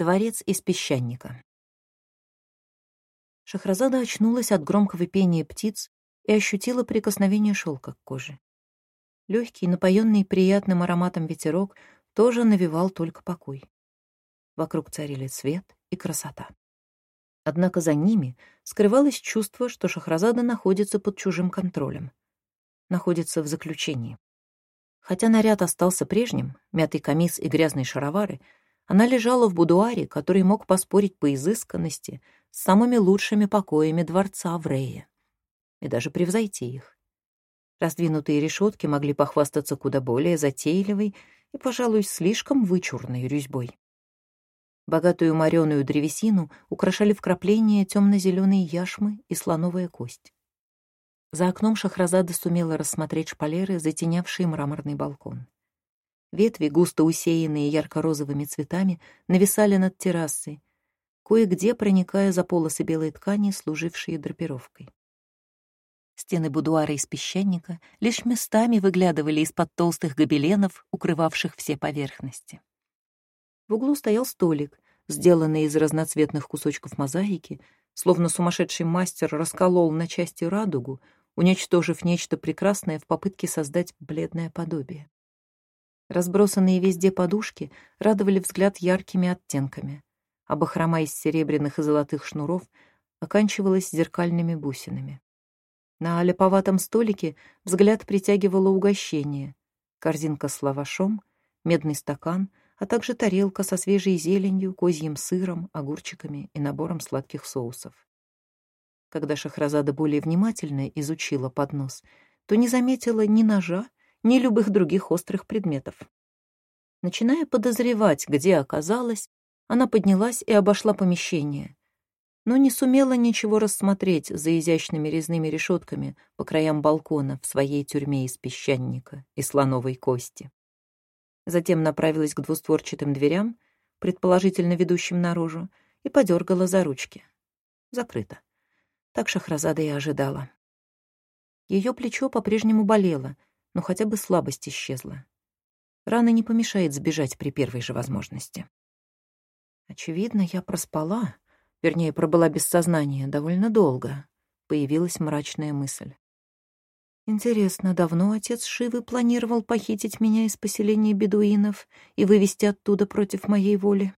Дворец из песчаника. Шахразада очнулась от громкого пения птиц и ощутила прикосновение шелка к коже. Легкий, напоенный приятным ароматом ветерок тоже навевал только покой. Вокруг царили свет и красота. Однако за ними скрывалось чувство, что Шахразада находится под чужим контролем, находится в заключении. Хотя наряд остался прежним, мятый камис и грязные шаровары — она лежала в будуаре, который мог поспорить по изысканности с самыми лучшими покоями дворца в Рее и даже превзойти их. Раздвинутые решетки могли похвастаться куда более затейливой и, пожалуй, слишком вычурной резьбой. Богатую мореную древесину украшали вкрапления темно-зеленой яшмы и слоновая кость. За окном Шахразада сумела рассмотреть шпалеры, затенявшие мраморный балкон. Ветви, густо усеянные ярко-розовыми цветами, нависали над террасой, кое-где проникая за полосы белой ткани, служившие драпировкой. Стены будуара из песчаника лишь местами выглядывали из-под толстых гобеленов, укрывавших все поверхности. В углу стоял столик, сделанный из разноцветных кусочков мозаики, словно сумасшедший мастер расколол на части радугу, уничтожив нечто прекрасное в попытке создать бледное подобие. Разбросанные везде подушки радовали взгляд яркими оттенками, а бахрома из серебряных и золотых шнуров оканчивалась зеркальными бусинами. На аляповатом столике взгляд притягивало угощение, корзинка с лавашом, медный стакан, а также тарелка со свежей зеленью, козьим сыром, огурчиками и набором сладких соусов. Когда Шахразада более внимательно изучила поднос, то не заметила ни ножа, ни любых других острых предметов. Начиная подозревать, где оказалась, она поднялась и обошла помещение, но не сумела ничего рассмотреть за изящными резными решетками по краям балкона в своей тюрьме из песчаника и слоновой кости. Затем направилась к двустворчатым дверям, предположительно ведущим наружу, и подергала за ручки. Закрыто. Так Шахразада и ожидала. Ее плечо по-прежнему болело — но хотя бы слабость исчезла. Рана не помешает сбежать при первой же возможности. Очевидно, я проспала, вернее, пробыла без сознания довольно долго. Появилась мрачная мысль. Интересно, давно отец Шивы планировал похитить меня из поселения бедуинов и вывести оттуда против моей воли?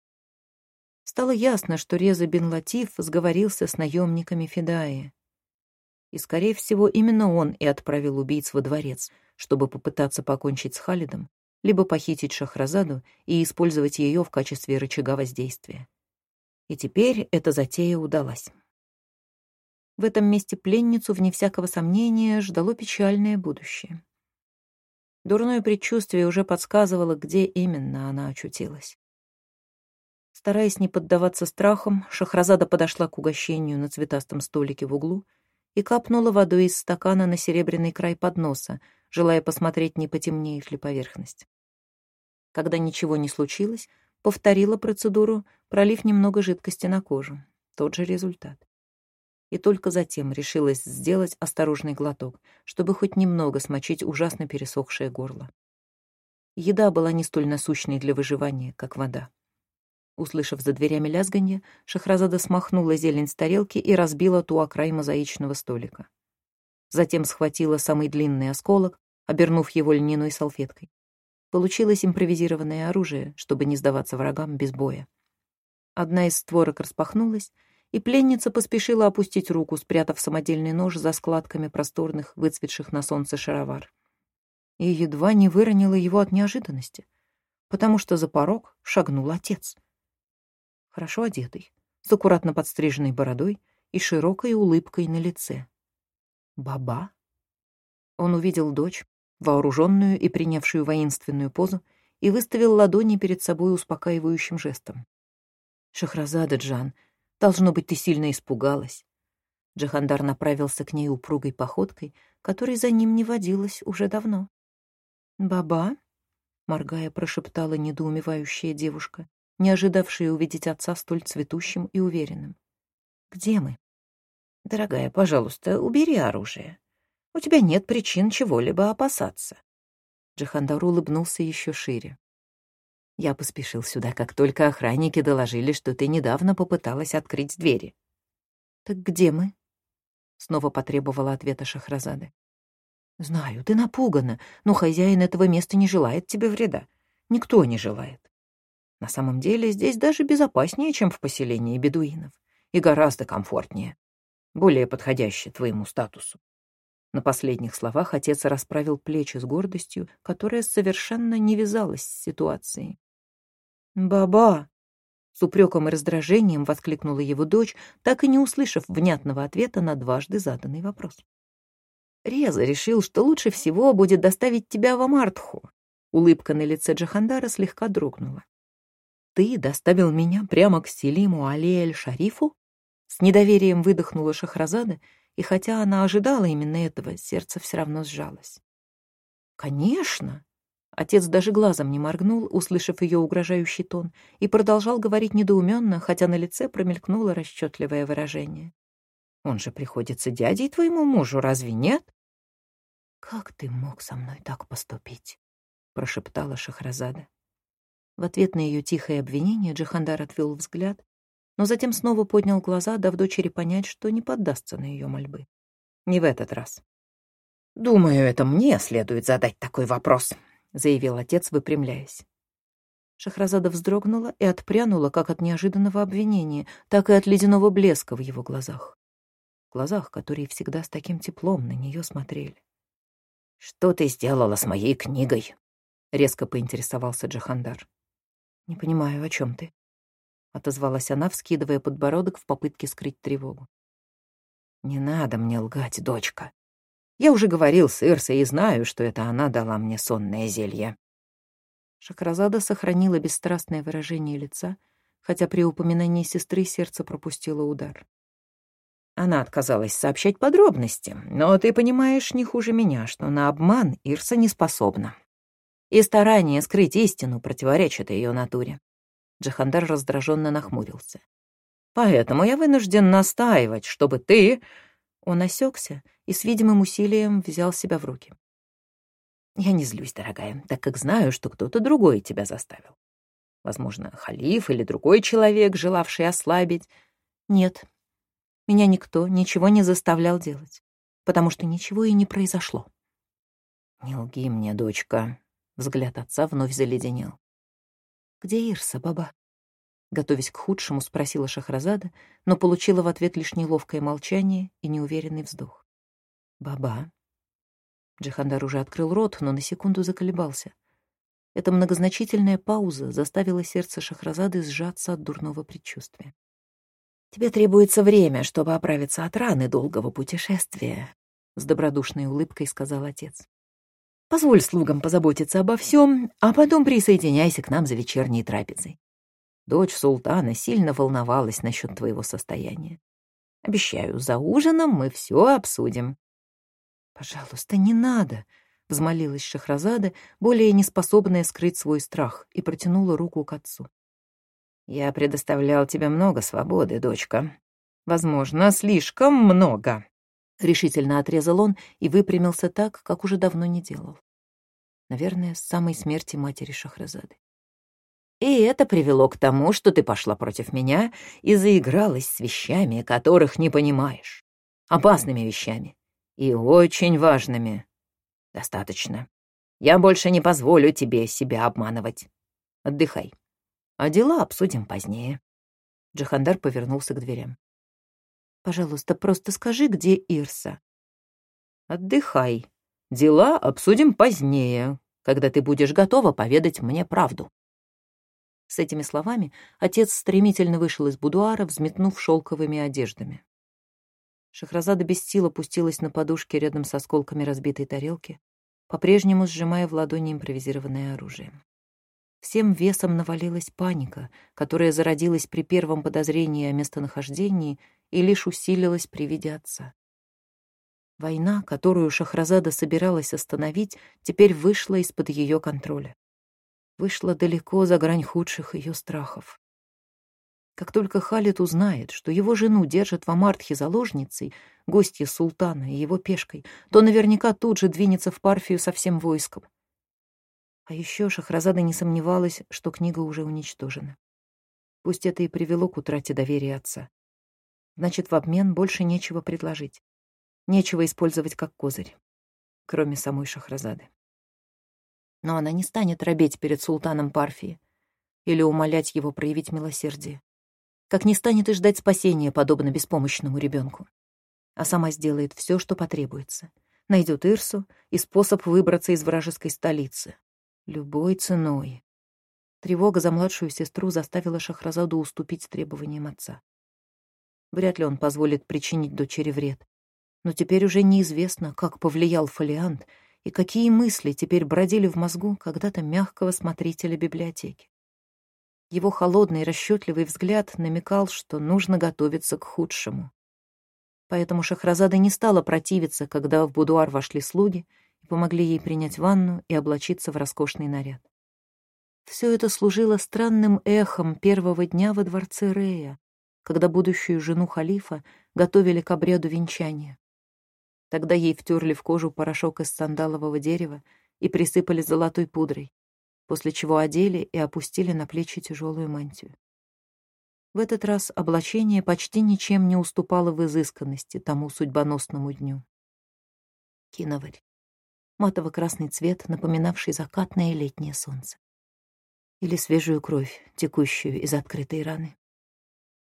Стало ясно, что Реза бен Латиф сговорился с наемниками Федаи. И, скорее всего, именно он и отправил убийц во дворец, чтобы попытаться покончить с Халидом, либо похитить Шахразаду и использовать ее в качестве рычага воздействия. И теперь эта затея удалась. В этом месте пленницу, вне всякого сомнения, ждало печальное будущее. Дурное предчувствие уже подсказывало, где именно она очутилась. Стараясь не поддаваться страхам, Шахразада подошла к угощению на цветастом столике в углу и капнула водой из стакана на серебряный край подноса, желая посмотреть, не потемнеет ли поверхность. Когда ничего не случилось, повторила процедуру, пролив немного жидкости на кожу. Тот же результат. И только затем решилась сделать осторожный глоток, чтобы хоть немного смочить ужасно пересохшее горло. Еда была не столь насущной для выживания, как вода. Услышав за дверями лязганье, Шахразада смахнула зелень с тарелки и разбила ту о край мозаичного столика. Затем схватила самый длинный осколок, обернув его льняной салфеткой. Получилось импровизированное оружие, чтобы не сдаваться врагам без боя. Одна из створок распахнулась, и пленница поспешила опустить руку, спрятав самодельный нож за складками просторных, выцветших на солнце шаровар. И едва не выронила его от неожиданности, потому что за порог шагнул отец. Хорошо одетый, с аккуратно подстриженной бородой и широкой улыбкой на лице. Баба? Он увидел дочь, вооруженную и принявшую воинственную позу, и выставил ладони перед собой успокаивающим жестом. «Шахразада, Джан, должно быть, ты сильно испугалась». Джахандар направился к ней упругой походкой, которой за ним не водилась уже давно. «Баба?» — моргая, прошептала недоумевающая девушка, не ожидавшая увидеть отца столь цветущим и уверенным. «Где мы?» «Дорогая, пожалуйста, убери оружие», у тебя нет причин чего-либо опасаться. Джихандар улыбнулся еще шире. Я поспешил сюда, как только охранники доложили, что ты недавно попыталась открыть двери. Так где мы? Снова потребовала ответа Шахразады. Знаю, ты напугана, но хозяин этого места не желает тебе вреда. Никто не желает. На самом деле здесь даже безопаснее, чем в поселении бедуинов, и гораздо комфортнее, более подходящее твоему статусу. На последних словах отец расправил плечи с гордостью, которая совершенно не вязалась с ситуацией. «Баба!» — с упреком и раздражением воскликнула его дочь, так и не услышав внятного ответа на дважды заданный вопрос. Реза решил, что лучше всего будет доставить тебя в Амартху. Улыбка на лице Джахандара слегка дрогнула. «Ты доставил меня прямо к Селиму Али-эль-Шарифу?» С недоверием выдохнула Шахразада и хотя она ожидала именно этого, сердце все равно сжалось. «Конечно!» Отец даже глазом не моргнул, услышав ее угрожающий тон, и продолжал говорить недоуменно, хотя на лице промелькнуло расчетливое выражение. «Он же приходится дядей твоему мужу, разве нет?» «Как ты мог со мной так поступить?» — прошептала Шахразада. В ответ на ее тихое обвинение Джихандар отвел взгляд но затем снова поднял глаза, дав дочери понять, что не поддастся на ее мольбы. Не в этот раз. «Думаю, это мне следует задать такой вопрос», — заявил отец, выпрямляясь. Шахразада вздрогнула и отпрянула как от неожиданного обвинения, так и от ледяного блеска в его глазах. Глазах, которые всегда с таким теплом на нее смотрели. «Что ты сделала с моей книгой?» — резко поинтересовался Джахандар. «Не понимаю, о чем ты?» — отозвалась она, вскидывая подбородок в попытке скрыть тревогу. «Не надо мне лгать, дочка. Я уже говорил с Ирсой и знаю, что это она дала мне сонное зелье». Шахразада сохранила бесстрастное выражение лица, хотя при упоминании сестры сердце пропустило удар. Она отказалась сообщать подробности, но ты понимаешь не хуже меня, что на обман Ирса не способна. И старание скрыть истину противоречит ее натуре. Джахандар раздраженно нахмурился. «Поэтому я вынужден настаивать, чтобы ты...» Он осекся и с видимым усилием взял себя в руки. «Я не злюсь, дорогая, так как знаю, что кто-то другой тебя заставил. Возможно, халиф или другой человек, желавший ослабить. Нет, меня никто ничего не заставлял делать, потому что ничего и не произошло». «Не лги мне, дочка», — взгляд отца вновь заледенел. «Где Ирса, баба?» Готовясь к худшему, спросила Шахразада, но получила в ответ лишь неловкое молчание и неуверенный вздох. «Баба?» Джихандар уже открыл рот, но на секунду заколебался. Эта многозначительная пауза заставила сердце Шахразады сжаться от дурного предчувствия. «Тебе требуется время, чтобы оправиться от раны долгого путешествия», — с добродушной улыбкой сказал отец. Позволь слугам позаботиться обо всем, а потом присоединяйся к нам за вечерней трапезой. Дочь султана сильно волновалась насчет твоего состояния. Обещаю, за ужином мы все обсудим. Пожалуйста, не надо, взмолилась Шахразада, более неспособная скрыть свой страх, и протянула руку к отцу. Я предоставлял тебе много свободы, дочка. Возможно, слишком много. Решительно отрезал он и выпрямился так, как уже давно не делал. Наверное, с самой смерти матери Шахразады. И это привело к тому, что ты пошла против меня и заигралась с вещами, которых не понимаешь. Опасными вещами. И очень важными. Достаточно. Я больше не позволю тебе себя обманывать. Отдыхай. А дела обсудим позднее. Джахандар повернулся к дверям. Пожалуйста, просто скажи, где Ирса. Отдыхай. Дела обсудим позднее, когда ты будешь готова поведать мне правду. С этими словами отец стремительно вышел из будуара, взметнув шелковыми одеждами. Шахразада без сил опустилась на подушке рядом с осколками разбитой тарелки, по-прежнему сжимая в ладони импровизированное оружие. Всем весом навалилась паника, которая зародилась при первом подозрении о местонахождении и лишь усилилась при виде отца. Война, которую Шахразада собиралась остановить, теперь вышла из-под ее контроля. Вышла далеко за грань худших ее страхов. Как только Халид узнает, что его жену держат в Амартхе заложницей, гостья султана и его пешкой, то наверняка тут же двинется в Парфию со всем войском. А еще Шахразада не сомневалась, что книга уже уничтожена. Пусть это и привело к утрате доверия отца. Значит, в обмен больше нечего предложить. Нечего использовать как козырь, кроме самой Шахразады. Но она не станет робеть перед султаном Парфии или умолять его проявить милосердие. Как не станет и ждать спасения, подобно беспомощному ребенку. А сама сделает все, что потребуется. Найдет Ирсу и способ выбраться из вражеской столицы. Любой ценой. Тревога за младшую сестру заставила Шахразаду уступить требованиям отца. Вряд ли он позволит причинить дочери вред. Но теперь уже неизвестно, как повлиял фолиант и какие мысли теперь бродили в мозгу когда-то мягкого смотрителя библиотеки. Его холодный, расчетливый взгляд намекал, что нужно готовиться к худшему. Поэтому Шахразада не стала противиться, когда в будуар вошли слуги и помогли ей принять ванну и облачиться в роскошный наряд. Все это служило странным эхом первого дня во дворце Рея, когда будущую жену халифа готовили к обряду венчания. Тогда ей втерли в кожу порошок из сандалового дерева и присыпали золотой пудрой, после чего одели и опустили на плечи тяжелую мантию. В этот раз облачение почти ничем не уступало в изысканности тому судьбоносному дню. Киноварь. Матово-красный цвет, напоминавший закатное летнее солнце. Или свежую кровь, текущую из открытой раны.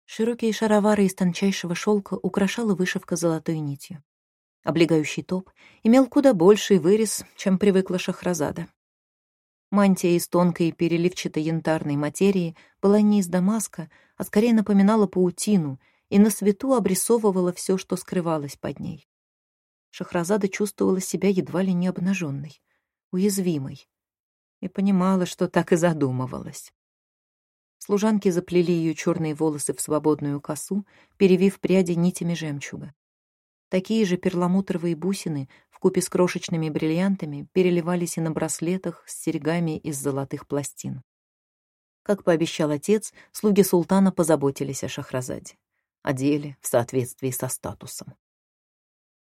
Широкие шаровары из тончайшего шелка украшала вышивка золотой нитью. Облегающий топ имел куда больший вырез, чем привыкла Шахразада. Мантия из тонкой переливчатой янтарной материи была не из Дамаска, а скорее напоминала паутину и на свету обрисовывала все, что скрывалось под ней. Шахразада чувствовала себя едва ли не обнаженной, уязвимой, и понимала, что так и задумывалась. Служанки заплели ее черные волосы в свободную косу, перевив пряди нитями жемчуга. Такие же перламутровые бусины в купе с крошечными бриллиантами переливались и на браслетах с серьгами из золотых пластин. Как пообещал отец, слуги султана позаботились о Шахразаде. Одели в соответствии со статусом.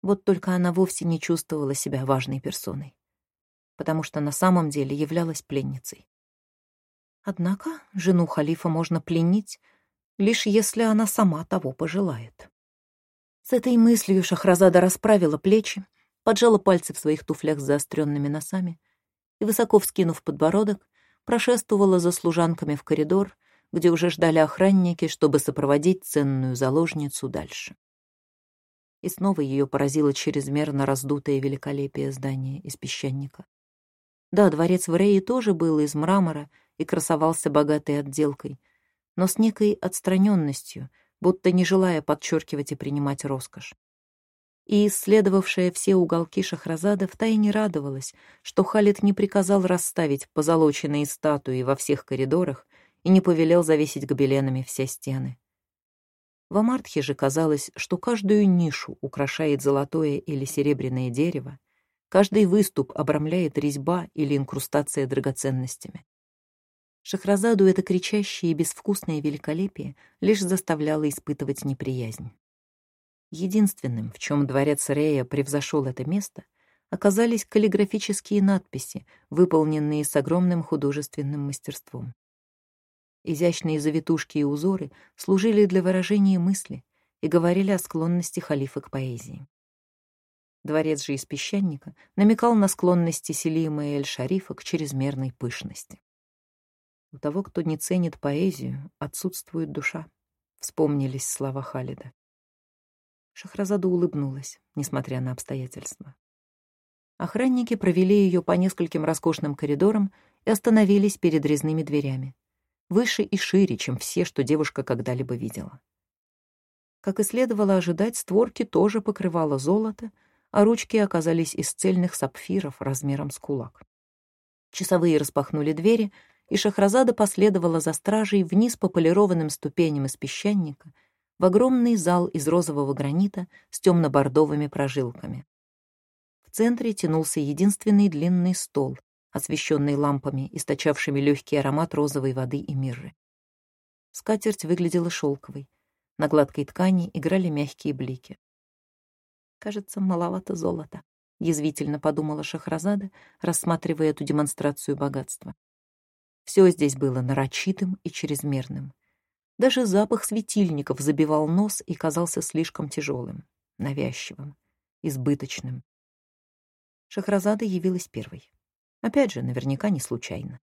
Вот только она вовсе не чувствовала себя важной персоной, потому что на самом деле являлась пленницей. Однако жену халифа можно пленить, лишь если она сама того пожелает. С этой мыслью Шахразада расправила плечи, поджала пальцы в своих туфлях с заостренными носами и, высоко вскинув подбородок, прошествовала за служанками в коридор, где уже ждали охранники, чтобы сопроводить ценную заложницу дальше. И снова ее поразило чрезмерно раздутое великолепие здания из песчаника. Да, дворец в Рее тоже был из мрамора и красовался богатой отделкой, но с некой отстраненностью, будто не желая подчеркивать и принимать роскошь. И исследовавшая все уголки Шахразада втайне радовалась, что Халид не приказал расставить позолоченные статуи во всех коридорах и не повелел завесить гобеленами все стены. В Амартхе же казалось, что каждую нишу украшает золотое или серебряное дерево, каждый выступ обрамляет резьба или инкрустация драгоценностями. Шахразаду это кричащее и безвкусное великолепие лишь заставляло испытывать неприязнь. Единственным, в чем дворец Рея превзошел это место, оказались каллиграфические надписи, выполненные с огромным художественным мастерством. Изящные завитушки и узоры служили для выражения мысли и говорили о склонности халифа к поэзии. Дворец же из песчаника намекал на склонности Селима и Эль-Шарифа к чрезмерной пышности. У того, кто не ценит поэзию, отсутствует душа. Вспомнились слова Халида. Шахразаду улыбнулась, несмотря на обстоятельства. Охранники провели ее по нескольким роскошным коридорам и остановились перед резными дверями. Выше и шире, чем все, что девушка когда-либо видела. Как и следовало ожидать, створки тоже покрывало золото, а ручки оказались из цельных сапфиров размером с кулак. Часовые распахнули двери — и Шахразада последовала за стражей вниз по полированным ступеням из песчаника в огромный зал из розового гранита с темно-бордовыми прожилками. В центре тянулся единственный длинный стол, освещенный лампами, источавшими легкий аромат розовой воды и мирры. Скатерть выглядела шелковой. На гладкой ткани играли мягкие блики. «Кажется, маловато золота», язвительно подумала Шахразада, рассматривая эту демонстрацию богатства. Все здесь было нарочитым и чрезмерным. Даже запах светильников забивал нос и казался слишком тяжелым, навязчивым, избыточным. Шахразада явилась первой. Опять же, наверняка не случайно.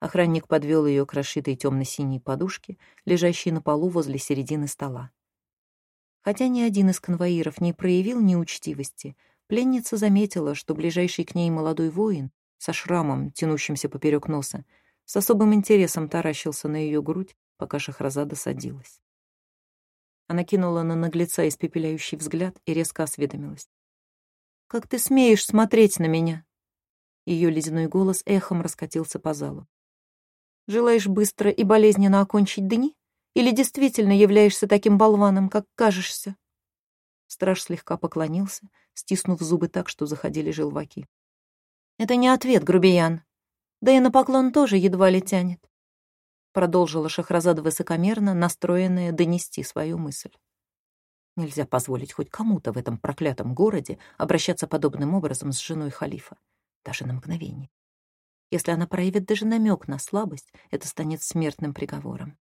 Охранник подвел ее к расшитой темно-синей подушке, лежащей на полу возле середины стола. Хотя ни один из конвоиров не проявил неучтивости, пленница заметила, что ближайший к ней молодой воин со шрамом, тянущимся поперек носа, с особым интересом таращился на ее грудь, пока Шахразада садилась. Она кинула на наглеца испепеляющий взгляд и резко осведомилась. «Как ты смеешь смотреть на меня?» Ее ледяной голос эхом раскатился по залу. «Желаешь быстро и болезненно окончить дни? Или действительно являешься таким болваном, как кажешься?» Страж слегка поклонился, стиснув зубы так, что заходили желваки. «Это не ответ, грубиян. Да и на поклон тоже едва ли тянет», продолжила Шахразада высокомерно, настроенная донести свою мысль. Нельзя позволить хоть кому-то в этом проклятом городе обращаться подобным образом с женой халифа, даже на мгновение. Если она проявит даже намек на слабость, это станет смертным приговором.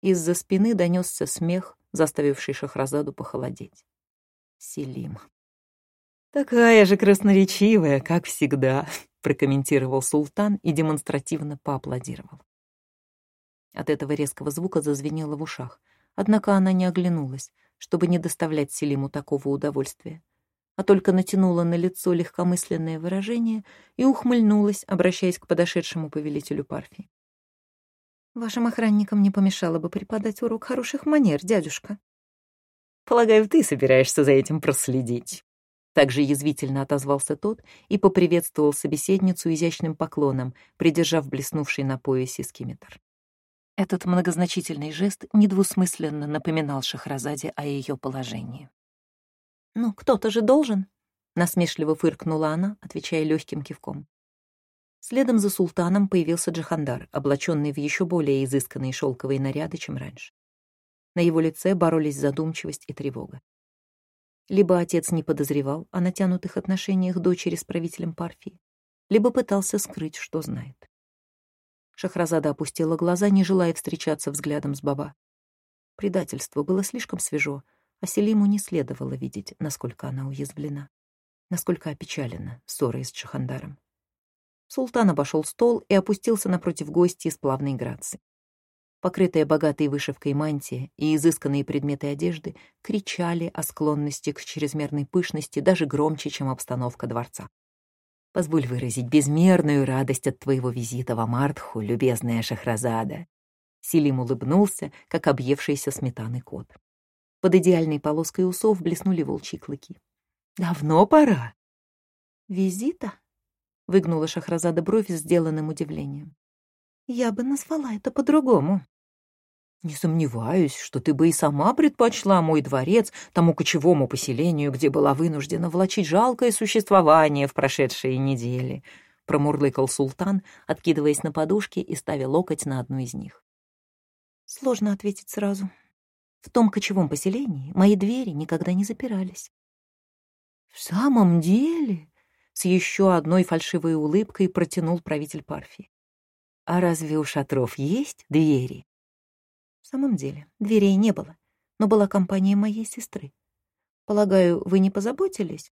Из-за спины донесся смех, заставивший Шахразаду похолодеть. Селим. «Такая же красноречивая, как всегда», — прокомментировал султан и демонстративно поаплодировал. От этого резкого звука зазвенело в ушах, однако она не оглянулась, чтобы не доставлять Селиму такого удовольствия, а только натянула на лицо легкомысленное выражение и ухмыльнулась, обращаясь к подошедшему повелителю Парфии. «Вашим охранникам не помешало бы преподать урок хороших манер, дядюшка». «Полагаю, ты собираешься за этим проследить». Также язвительно отозвался тот и поприветствовал собеседницу изящным поклоном, придержав блеснувший на поясе скимитр. Этот многозначительный жест недвусмысленно напоминал Шахразаде о ее положении. «Ну, кто-то же должен», — насмешливо фыркнула она, отвечая легким кивком. Следом за султаном появился Джахандар, облаченный в еще более изысканные шелковые наряды, чем раньше. На его лице боролись задумчивость и тревога. Либо отец не подозревал о натянутых отношениях дочери с правителем Парфии, либо пытался скрыть, что знает. Шахразада опустила глаза, не желая встречаться взглядом с Баба. Предательство было слишком свежо, а Селиму не следовало видеть, насколько она уязвлена, насколько опечалена ссорой с Чахандаром. Султан обошел стол и опустился напротив гостей с плавной грацией. Покрытая богатой вышивкой мантия и изысканные предметы одежды кричали о склонности к чрезмерной пышности даже громче, чем обстановка дворца. Позволь выразить безмерную радость от твоего визита в Амартху, любезная Шахразада». Селим улыбнулся, как объевшийся сметаны кот. Под идеальной полоской усов блеснули волчьи клыки. «Давно пора». «Визита?» — выгнула Шахразада бровь с сделанным удивлением. «Я бы назвала это по-другому». Не сомневаюсь, что ты бы и сама предпочла мой дворец тому кочевому поселению, где была вынуждена влачить жалкое существование в прошедшие недели, промурлыкал султан, откидываясь на подушке и ставя локоть на одну из них. Сложно ответить сразу. В том кочевом поселении мои двери никогда не запирались. В самом деле, с еще одной фальшивой улыбкой протянул правитель Парфи. А разве у шатров есть двери? В самом деле, дверей не было, но была компания моей сестры. Полагаю, вы не позаботились?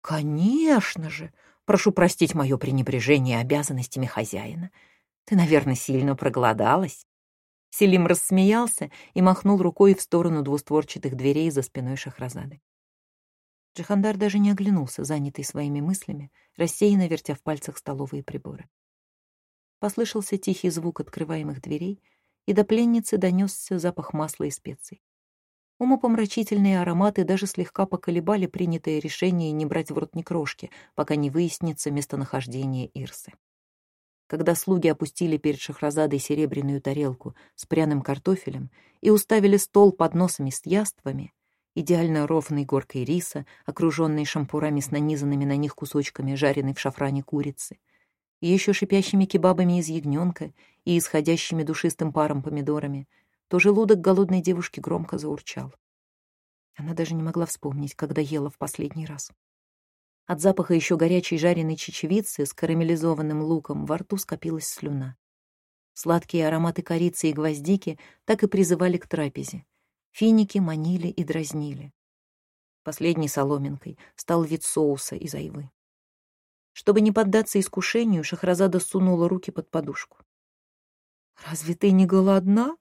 Конечно же. Прошу простить мое пренебрежение обязанностями хозяина. Ты, наверное, сильно проголодалась. Селим рассмеялся и махнул рукой в сторону двустворчатых дверей за спиной Шахразады. Джихандар даже не оглянулся, занятый своими мыслями, рассеянно вертя в пальцах столовые приборы. Послышался тихий звук открываемых дверей, и до пленницы донесся запах масла и специй. Умопомрачительные ароматы даже слегка поколебали принятое решение не брать в рот ни крошки, пока не выяснится местонахождение Ирсы. Когда слуги опустили перед Шахразадой серебряную тарелку с пряным картофелем и уставили стол под носами с яствами, идеально ровной горкой риса, окруженной шампурами с нанизанными на них кусочками жареной в шафране курицы, еще шипящими кебабами из ягненка и исходящими душистым паром помидорами, то желудок голодной девушки громко заурчал. Она даже не могла вспомнить, когда ела в последний раз. От запаха еще горячей жареной чечевицы с карамелизованным луком во рту скопилась слюна. Сладкие ароматы корицы и гвоздики так и призывали к трапезе. Финики манили и дразнили. Последней соломинкой стал вид соуса из айвы. Чтобы не поддаться искушению, Шахразада сунула руки под подушку. «Разве ты не голодна?»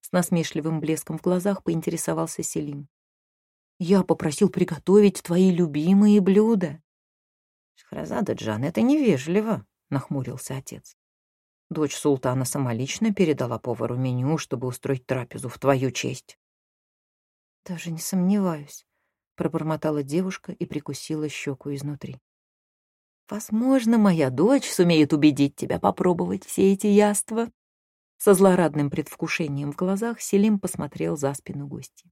С насмешливым блеском в глазах поинтересовался Селим. «Я попросил приготовить твои любимые блюда». «Шахразада Джан, это невежливо», — нахмурился отец. «Дочь султана самолично передала повару меню, чтобы устроить трапезу в твою честь». «Даже не сомневаюсь», — пробормотала девушка и прикусила щеку изнутри. «Возможно, моя дочь сумеет убедить тебя попробовать все эти яства», со злорадным предвкушением в глазах Селим посмотрел за спину гости.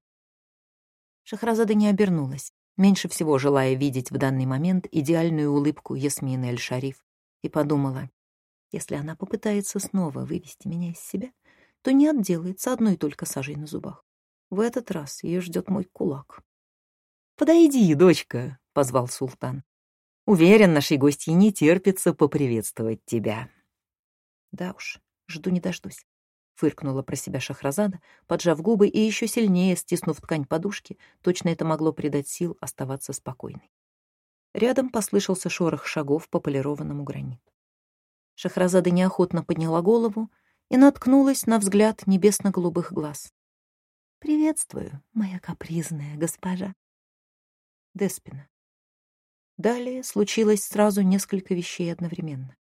Шахразада не обернулась, меньше всего желая видеть в данный момент идеальную улыбку Ясмины Эль-Шариф, и подумала, если она попытается снова вывести меня из себя, то не отделается одной только сажей на зубах. В этот раз ее ждет мой кулак. «Подойди, дочка», — позвал султан. «Уверен, нашей гостье не терпится поприветствовать тебя». Да уж, Жду не дождусь. Фыркнула про себя Шахразада, поджав губы и еще сильнее стиснув ткань подушки, точно это могло придать сил оставаться спокойной. Рядом послышался шорох шагов по полированному граниту. Шахразада неохотно подняла голову и наткнулась на взгляд небесно-голубых глаз. «Приветствую, моя капризная госпожа». Деспина. Далее случилось сразу несколько вещей одновременно.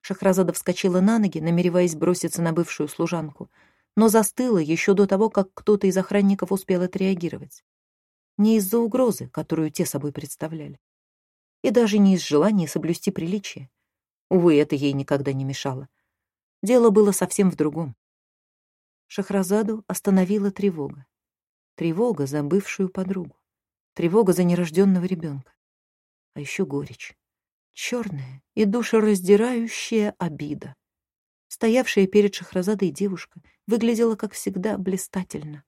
Шахразада вскочила на ноги, намереваясь броситься на бывшую служанку, но застыла еще до того, как кто-то из охранников успел отреагировать. Не из-за угрозы, которую те собой представляли, и даже не из желания соблюсти приличие. Увы, это ей никогда не мешало. Дело было совсем в другом. Шахразаду остановила тревога. Тревога за бывшую подругу. Тревога за нерожденного ребенка. А еще горечь черная и душераздирающая обида. Стоявшая перед Шахразадой девушка выглядела, как всегда, блистательно.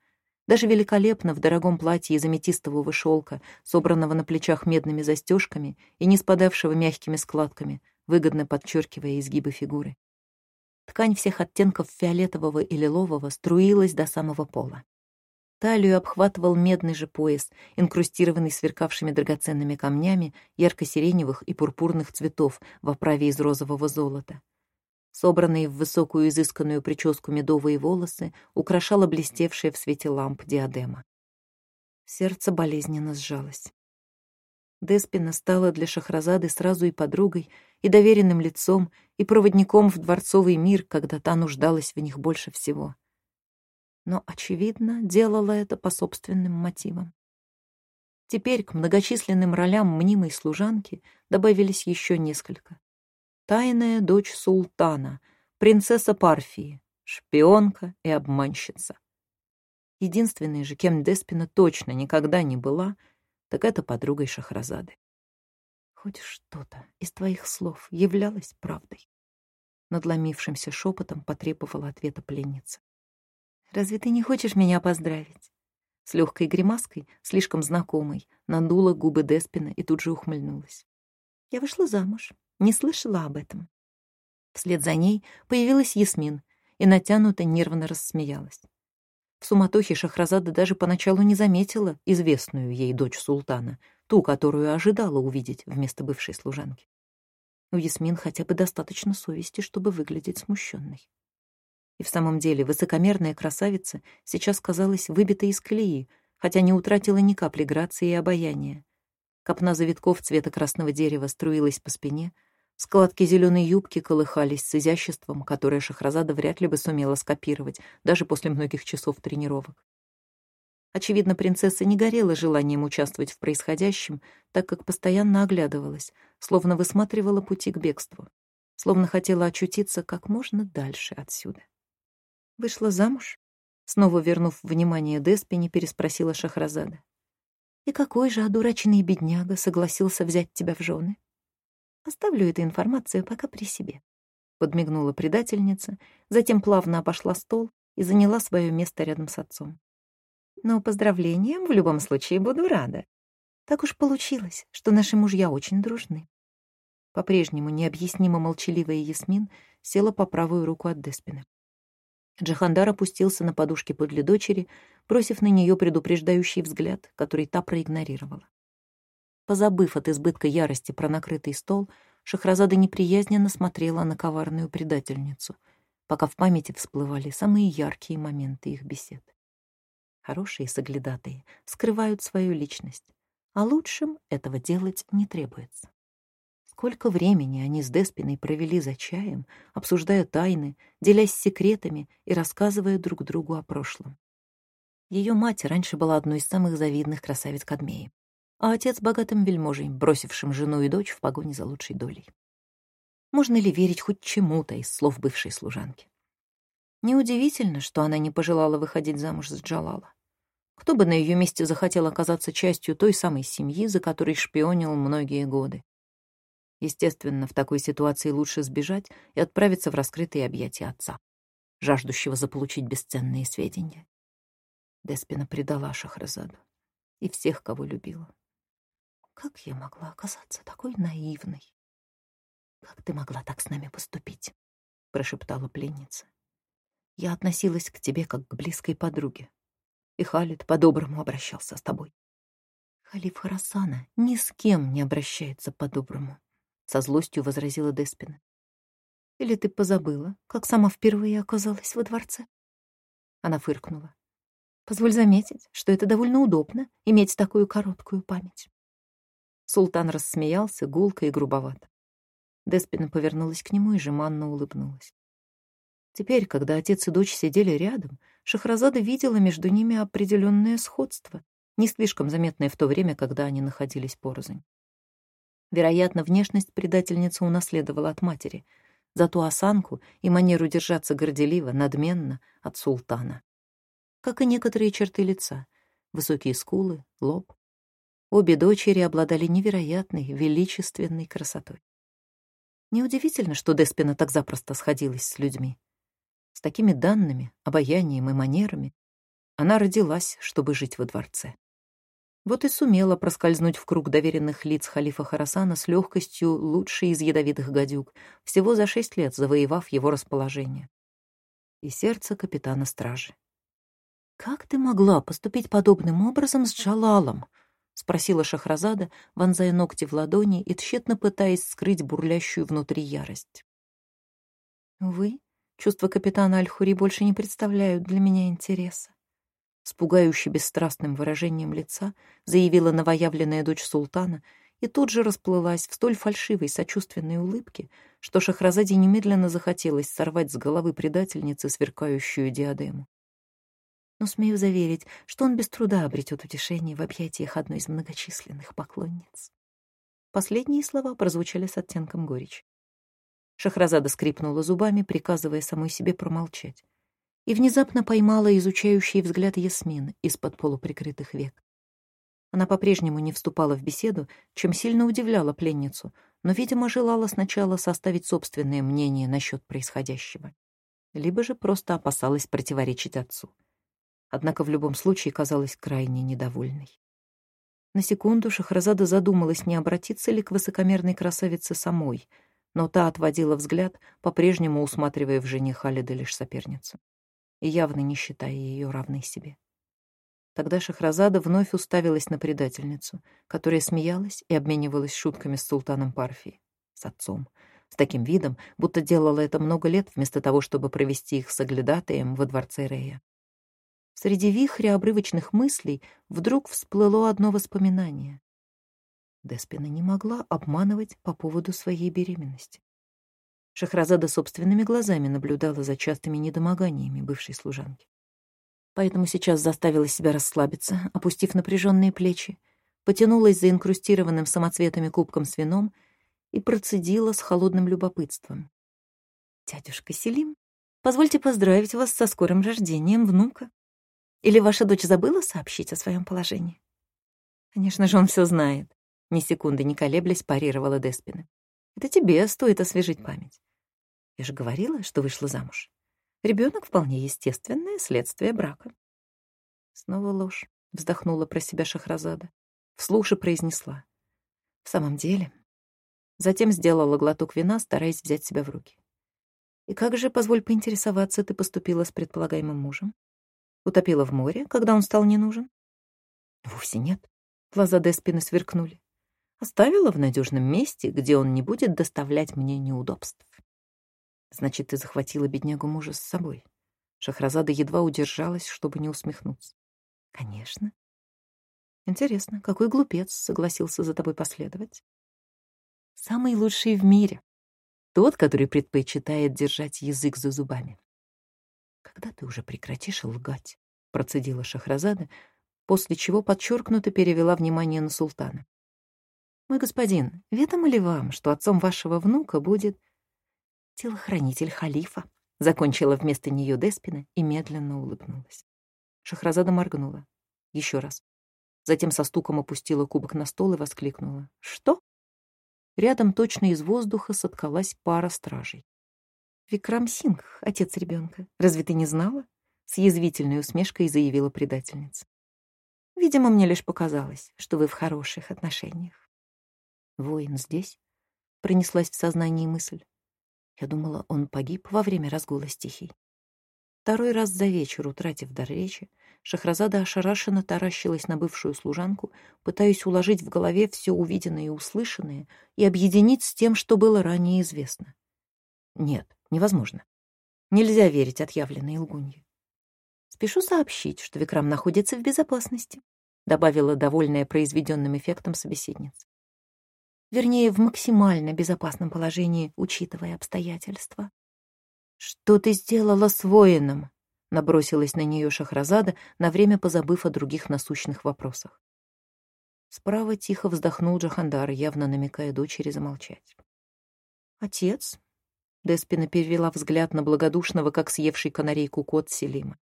Даже великолепно в дорогом платье из аметистового шелка, собранного на плечах медными застежками и не спадавшего мягкими складками, выгодно подчеркивая изгибы фигуры. Ткань всех оттенков фиолетового и лилового струилась до самого пола. Талию обхватывал медный же пояс, инкрустированный сверкавшими драгоценными камнями ярко-сиреневых и пурпурных цветов в оправе из розового золота. Собранные в высокую изысканную прическу медовые волосы украшала блестевшая в свете ламп диадема. Сердце болезненно сжалось. Деспина стала для Шахразады сразу и подругой, и доверенным лицом, и проводником в дворцовый мир, когда та нуждалась в них больше всего — но, очевидно, делала это по собственным мотивам. Теперь к многочисленным ролям мнимой служанки добавились еще несколько. Тайная дочь султана, принцесса Парфии, шпионка и обманщица. Единственной же, кем Деспина точно никогда не была, так это подругой Шахразады. Хоть что-то из твоих слов являлось правдой. Надломившимся шепотом потребовала ответа пленница. Разве ты не хочешь меня поздравить?» С легкой гримаской, слишком знакомой, надула губы Деспина и тут же ухмыльнулась. «Я вышла замуж. Не слышала об этом». Вслед за ней появилась Ясмин и натянуто нервно рассмеялась. В суматохе Шахразада даже поначалу не заметила известную ей дочь султана, ту, которую ожидала увидеть вместо бывшей служанки. У Ясмин хотя бы достаточно совести, чтобы выглядеть смущенной. И в самом деле высокомерная красавица сейчас казалась выбитой из колеи, хотя не утратила ни капли грации и обаяния. Копна завитков цвета красного дерева струилась по спине, складки зеленой юбки колыхались с изяществом, которое Шахразада вряд ли бы сумела скопировать, даже после многих часов тренировок. Очевидно, принцесса не горела желанием участвовать в происходящем, так как постоянно оглядывалась, словно высматривала пути к бегству, словно хотела очутиться как можно дальше отсюда. Вышла замуж? Снова вернув внимание Деспине, переспросила Шахразада. И какой же одураченный бедняга согласился взять тебя в жены? Оставлю эту информацию пока при себе. Подмигнула предательница, затем плавно обошла стол и заняла свое место рядом с отцом. Но поздравлениям в любом случае буду рада. Так уж получилось, что наши мужья очень дружны. По-прежнему необъяснимо молчаливая Ясмин села по правую руку от Деспины. Джахандар опустился на подушке подле дочери, бросив на нее предупреждающий взгляд, который та проигнорировала. Позабыв от избытка ярости про накрытый стол, Шахразада неприязненно смотрела на коварную предательницу, пока в памяти всплывали самые яркие моменты их бесед. Хорошие соглядатые скрывают свою личность, а лучшим этого делать не требуется. Сколько времени они с Деспиной провели за чаем, обсуждая тайны, делясь секретами и рассказывая друг другу о прошлом. Ее мать раньше была одной из самых завидных красавиц Кадмеи, а отец — богатым вельможей, бросившим жену и дочь в погоне за лучшей долей. Можно ли верить хоть чему-то из слов бывшей служанки? Неудивительно, что она не пожелала выходить замуж за Джалала. Кто бы на ее месте захотел оказаться частью той самой семьи, за которой шпионил многие годы? Естественно, в такой ситуации лучше сбежать и отправиться в раскрытые объятия отца, жаждущего заполучить бесценные сведения. Деспина предала Шахразаду и всех, кого любила. Как я могла оказаться такой наивной? Как ты могла так с нами поступить? прошептала пленница. Я относилась к тебе как к близкой подруге. И Халид по-доброму обращался с тобой. Халиф Харасана ни с кем не обращается по-доброму со злостью возразила Деспина. Или ты позабыла, как сама впервые оказалась во дворце? Она фыркнула. Позволь заметить, что это довольно удобно иметь такую короткую память. Султан рассмеялся гулко и грубовато. Деспина повернулась к нему и жеманно улыбнулась. Теперь, когда отец и дочь сидели рядом, Шахразада видела между ними определенное сходство, не слишком заметное в то время, когда они находились порознь. Вероятно, внешность предательница унаследовала от матери, зато осанку и манеру держаться горделиво, надменно от султана. Как и некоторые черты лица — высокие скулы, лоб. Обе дочери обладали невероятной, величественной красотой. Неудивительно, что Деспина так запросто сходилась с людьми. С такими данными, обаянием и манерами она родилась, чтобы жить во дворце. Вот и сумела проскользнуть в круг доверенных лиц халифа Харасана с легкостью лучшей из ядовитых гадюк, всего за шесть лет завоевав его расположение. И сердце капитана стражи. «Как ты могла поступить подобным образом с Джалалом?» — спросила Шахразада, вонзая ногти в ладони и тщетно пытаясь скрыть бурлящую внутри ярость. «Вы, чувства капитана Аль-Хури, больше не представляют для меня интереса с пугающе бесстрастным выражением лица заявила новоявленная дочь султана и тут же расплылась в столь фальшивой сочувственной улыбке, что Шахразаде немедленно захотелось сорвать с головы предательницы сверкающую диадему. Но смею заверить, что он без труда обретет утешение в объятиях одной из многочисленных поклонниц. Последние слова прозвучали с оттенком горечи. Шахразада скрипнула зубами, приказывая самой себе промолчать и внезапно поймала изучающий взгляд Ясмин из-под полуприкрытых век. Она по-прежнему не вступала в беседу, чем сильно удивляла пленницу, но, видимо, желала сначала составить собственное мнение насчет происходящего. Либо же просто опасалась противоречить отцу. Однако в любом случае казалась крайне недовольной. На секунду Шахразада задумалась, не обратиться ли к высокомерной красавице самой, но та отводила взгляд, по-прежнему усматривая в жене Халида лишь соперницу явно не считая ее равной себе. Тогда Шахразада вновь уставилась на предательницу, которая смеялась и обменивалась шутками с султаном Парфии, с отцом, с таким видом, будто делала это много лет вместо того, чтобы провести их с оглядатаем во дворце Рея. Среди вихря обрывочных мыслей вдруг всплыло одно воспоминание. Деспина не могла обманывать по поводу своей беременности. Шахразада собственными глазами наблюдала за частыми недомоганиями бывшей служанки. Поэтому сейчас заставила себя расслабиться, опустив напряженные плечи, потянулась за инкрустированным самоцветами кубком с вином и процедила с холодным любопытством. «Дядюшка Селим, позвольте поздравить вас со скорым рождением внука. Или ваша дочь забыла сообщить о своем положении?» «Конечно же, он все знает», — ни секунды не колеблясь парировала Деспина. «Это тебе стоит освежить память. Я же говорила, что вышла замуж. Ребенок вполне естественное следствие брака. Снова ложь, вздохнула про себя Шахразада. вслух же произнесла. В самом деле. Затем сделала глоток вина, стараясь взять себя в руки. И как же, позволь поинтересоваться, ты поступила с предполагаемым мужем? Утопила в море, когда он стал не нужен? Вовсе нет. Глаза Деспины сверкнули. Оставила в надежном месте, где он не будет доставлять мне неудобств. Значит, ты захватила беднягу мужа с собой. Шахразада едва удержалась, чтобы не усмехнуться. Конечно. Интересно, какой глупец согласился за тобой последовать? Самый лучший в мире. Тот, который предпочитает держать язык за зубами. Когда ты уже прекратишь лгать? Процедила Шахразада, после чего подчеркнуто перевела внимание на султана. «Мой господин, ведомо ли вам, что отцом вашего внука будет телохранитель халифа?» Закончила вместо нее Деспина и медленно улыбнулась. Шахразада моргнула. Еще раз. Затем со стуком опустила кубок на стол и воскликнула. «Что?» Рядом точно из воздуха соткалась пара стражей. «Викрам Сингх, отец ребенка. Разве ты не знала?» С язвительной усмешкой заявила предательница. «Видимо, мне лишь показалось, что вы в хороших отношениях». «Воин здесь?» — пронеслась в сознании мысль. Я думала, он погиб во время разгула стихий. Второй раз за вечер, утратив дар речи, Шахразада ошарашенно таращилась на бывшую служанку, пытаясь уложить в голове все увиденное и услышанное и объединить с тем, что было ранее известно. Нет, невозможно. Нельзя верить отъявленной лгунье. «Спешу сообщить, что Викрам находится в безопасности», добавила довольная произведенным эффектом собеседница. Вернее, в максимально безопасном положении, учитывая обстоятельства. «Что ты сделала с воином?» — набросилась на нее Шахразада, на время позабыв о других насущных вопросах. Справа тихо вздохнул Джахандар, явно намекая дочери замолчать. «Отец?» — Деспина перевела взгляд на благодушного, как съевший канарейку кот Селима.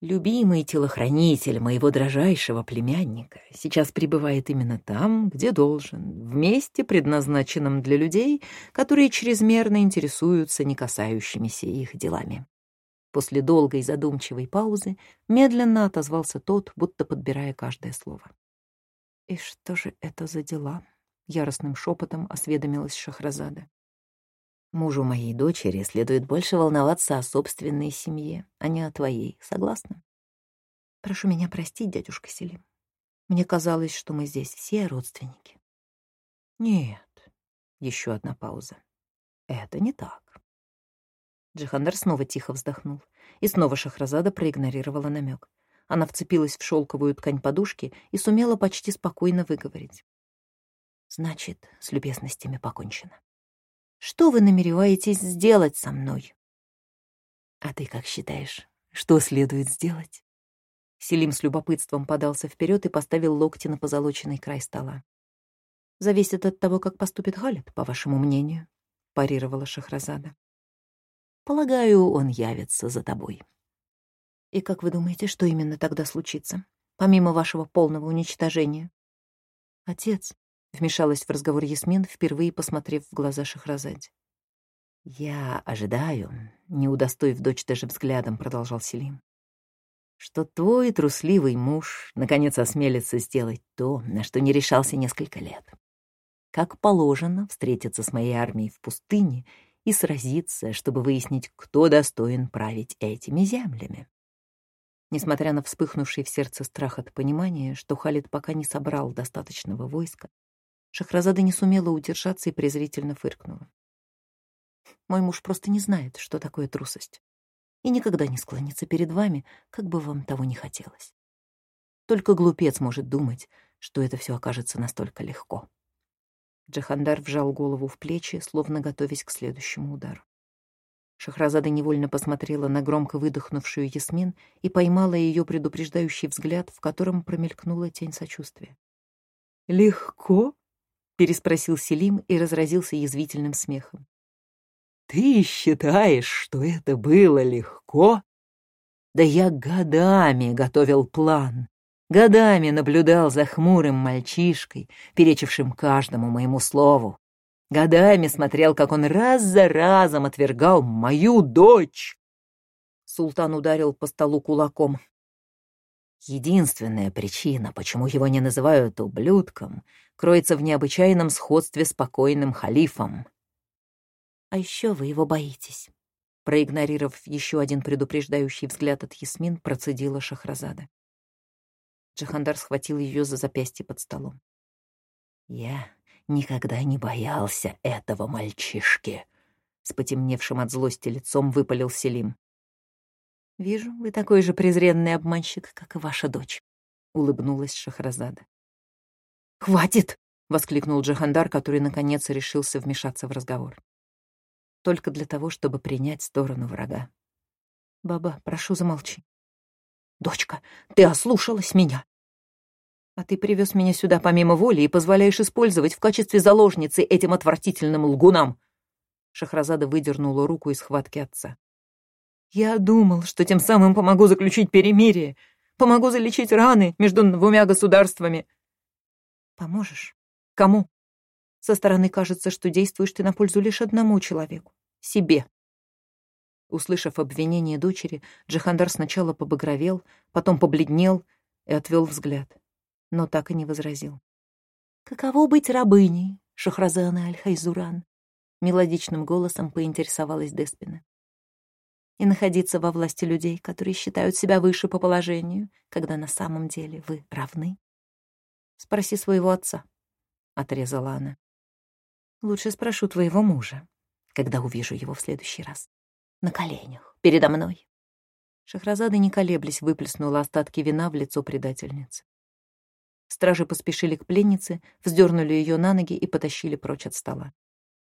«Любимый телохранитель моего дрожайшего племянника сейчас пребывает именно там, где должен, в месте, предназначенном для людей, которые чрезмерно интересуются не касающимися их делами». После долгой задумчивой паузы медленно отозвался тот, будто подбирая каждое слово. «И что же это за дела?» — яростным шепотом осведомилась Шахразада. «Мужу моей дочери следует больше волноваться о собственной семье, а не о твоей. Согласна?» «Прошу меня простить, дядюшка Селим. Мне казалось, что мы здесь все родственники». «Нет». Еще одна пауза. «Это не так. Джихандар снова тихо вздохнул. И снова Шахразада проигнорировала намек. Она вцепилась в шелковую ткань подушки и сумела почти спокойно выговорить. «Значит, с любезностями покончено. Что вы намереваетесь сделать со мной?» «А ты как считаешь, что следует сделать?» Селим с любопытством подался вперед и поставил локти на позолоченный край стола. «Зависит от того, как поступит Галет, по вашему мнению», — парировала Шахразада. Полагаю, он явится за тобой. И как вы думаете, что именно тогда случится, помимо вашего полного уничтожения? Отец, — вмешалась в разговор Ясмин, впервые посмотрев в глаза Шахразаде. «Я ожидаю», — не удостоив дочь даже взглядом, продолжал Селим, «что твой трусливый муж наконец осмелится сделать то, на что не решался несколько лет. Как положено, встретиться с моей армией в пустыне — и сразиться, чтобы выяснить, кто достоин править этими землями. Несмотря на вспыхнувший в сердце страх от понимания, что Халид пока не собрал достаточного войска, Шахразада не сумела удержаться и презрительно фыркнула. «Мой муж просто не знает, что такое трусость, и никогда не склонится перед вами, как бы вам того не хотелось. Только глупец может думать, что это все окажется настолько легко». Джахандар вжал голову в плечи, словно готовясь к следующему удару. Шахразада невольно посмотрела на громко выдохнувшую Ясмин и поймала ее предупреждающий взгляд, в котором промелькнула тень сочувствия. «Легко?» — переспросил Селим и разразился язвительным смехом. «Ты считаешь, что это было легко? Да я годами готовил план, Годами наблюдал за хмурым мальчишкой, перечившим каждому моему слову. Годами смотрел, как он раз за разом отвергал мою дочь. Султан ударил по столу кулаком. Единственная причина, почему его не называют ублюдком, кроется в необычайном сходстве с покойным халифом. А еще вы его боитесь. Проигнорировав еще один предупреждающий взгляд от Ясмин, процедила Шахразада. Джахандар схватил ее за запястье под столом. «Я никогда не боялся этого мальчишки», — с потемневшим от злости лицом выпалил Селим. «Вижу, вы такой же презренный обманщик, как и ваша дочь», — улыбнулась Шахразада. «Хватит!» — воскликнул Джахандар, который, наконец, решился вмешаться в разговор. Только для того, чтобы принять сторону врага. «Баба, прошу, замолчи». «Дочка, ты ослушалась меня!» «А ты привез меня сюда помимо воли и позволяешь использовать в качестве заложницы этим отвратительным лгунам!» Шахразада выдернула руку из схватки отца. Я думал, что тем самым помогу заключить перемирие, помогу залечить раны между двумя государствами. Поможешь? Кому? Со стороны кажется, что действуешь ты на пользу лишь одному человеку — себе. Услышав обвинение дочери, Джахандар сначала побагровел, потом побледнел и отвел взгляд, но так и не возразил. «Каково быть рабыней, Шахразана Аль-Хайзуран?» Мелодичным голосом поинтересовалась Деспина и находиться во власти людей, которые считают себя выше по положению, когда на самом деле вы равны? Спроси своего отца, — отрезала она. Лучше спрошу твоего мужа, когда увижу его в следующий раз. На коленях, передо мной. Шахразада, не колеблясь, выплеснула остатки вина в лицо предательницы. Стражи поспешили к пленнице, вздернули ее на ноги и потащили прочь от стола.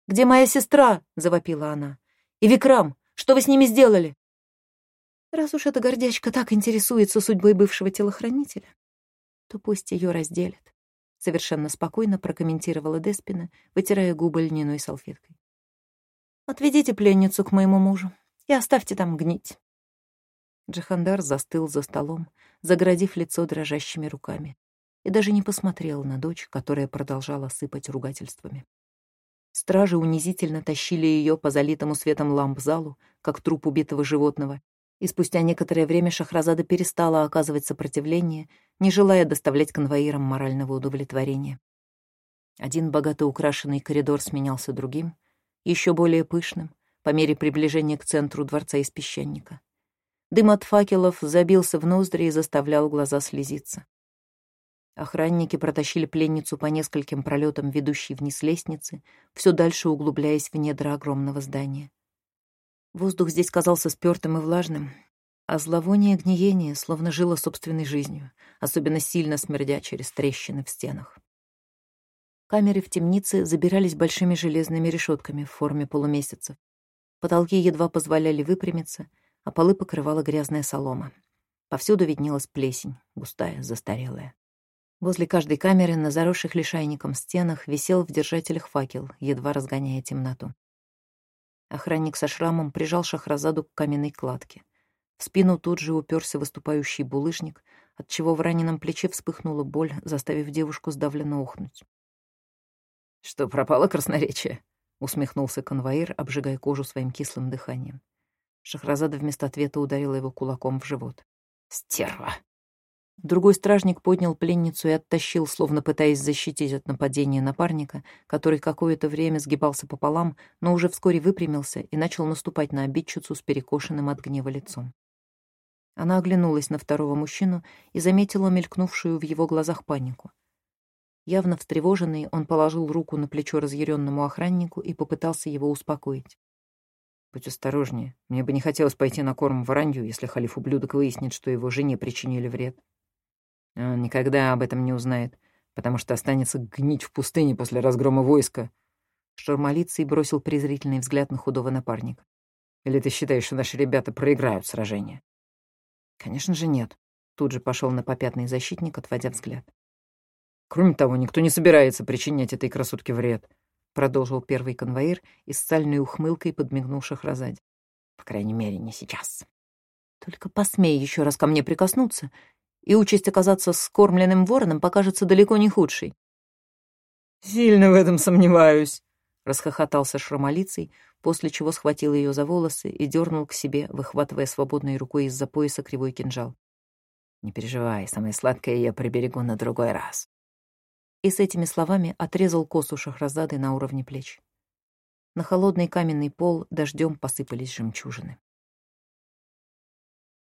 «Где моя сестра?» — завопила она. «И Викрам! Что вы с ними сделали?» Раз уж эта гордячка так интересуется судьбой бывшего телохранителя, то пусть ее разделят. Совершенно спокойно прокомментировала Деспина, вытирая губы льняной салфеткой. «Отведите пленницу к моему мужу и оставьте там гнить». Джахандар застыл за столом, загородив лицо дрожащими руками, и даже не посмотрел на дочь, которая продолжала сыпать ругательствами. Стражи унизительно тащили ее по залитому светом ламп залу, как труп убитого животного, и спустя некоторое время Шахразада перестала оказывать сопротивление, не желая доставлять конвоирам морального удовлетворения. Один богато украшенный коридор сменялся другим, еще более пышным, по мере приближения к центру дворца из песчаника. Дым от факелов забился в ноздри и заставлял глаза слезиться. Охранники протащили пленницу по нескольким пролетам, ведущей вниз лестницы, все дальше углубляясь в недра огромного здания. Воздух здесь казался спёртым и влажным, а зловоние гниения словно жило собственной жизнью, особенно сильно смердя через трещины в стенах. Камеры в темнице забирались большими железными решетками в форме полумесяцев. Потолки едва позволяли выпрямиться, а полы покрывала грязная солома. Повсюду виднелась плесень, густая, застарелая. Возле каждой камеры на заросших лишайником стенах висел в держателях факел, едва разгоняя темноту. Охранник со шрамом прижал Шахразаду к каменной кладке. В спину тут же уперся выступающий булыжник, отчего в раненом плече вспыхнула боль, заставив девушку сдавленно охнуть. «Что, пропало красноречие?» — усмехнулся конвоир, обжигая кожу своим кислым дыханием. Шахразада вместо ответа ударила его кулаком в живот. «Стерва!» Другой стражник поднял пленницу и оттащил, словно пытаясь защитить от нападения напарника, который какое-то время сгибался пополам, но уже вскоре выпрямился и начал наступать на обидчицу с перекошенным от гнева лицом. Она оглянулась на второго мужчину и заметила мелькнувшую в его глазах панику. Явно встревоженный, он положил руку на плечо разъяренному охраннику и попытался его успокоить. «Будь осторожнее. Мне бы не хотелось пойти на корм воронью, если халиф-ублюдок выяснит, что его жене причинили вред». Он никогда об этом не узнает, потому что останется гнить в пустыне после разгрома войска. Штурмолицей бросил презрительный взгляд на худого напарника. Или ты считаешь, что наши ребята проиграют сражение? Конечно же нет. Тут же пошел на попятный защитник, отводя взгляд. Кроме того, никто не собирается причинять этой красотке вред, продолжил первый конвоир и с сальной ухмылкой подмигнул Шахразаде. По крайней мере, не сейчас. Только посмей еще раз ко мне прикоснуться, и участь оказаться скормленным вороном покажется далеко не худшей. «Сильно в этом сомневаюсь», — расхохотался шрамолицей, после чего схватил ее за волосы и дернул к себе, выхватывая свободной рукой из-за пояса кривой кинжал. Не переживай, самое сладкое я приберегу на другой раз. И с этими словами отрезал косу Шахразады на уровне плеч. На холодный каменный пол дождем посыпались жемчужины.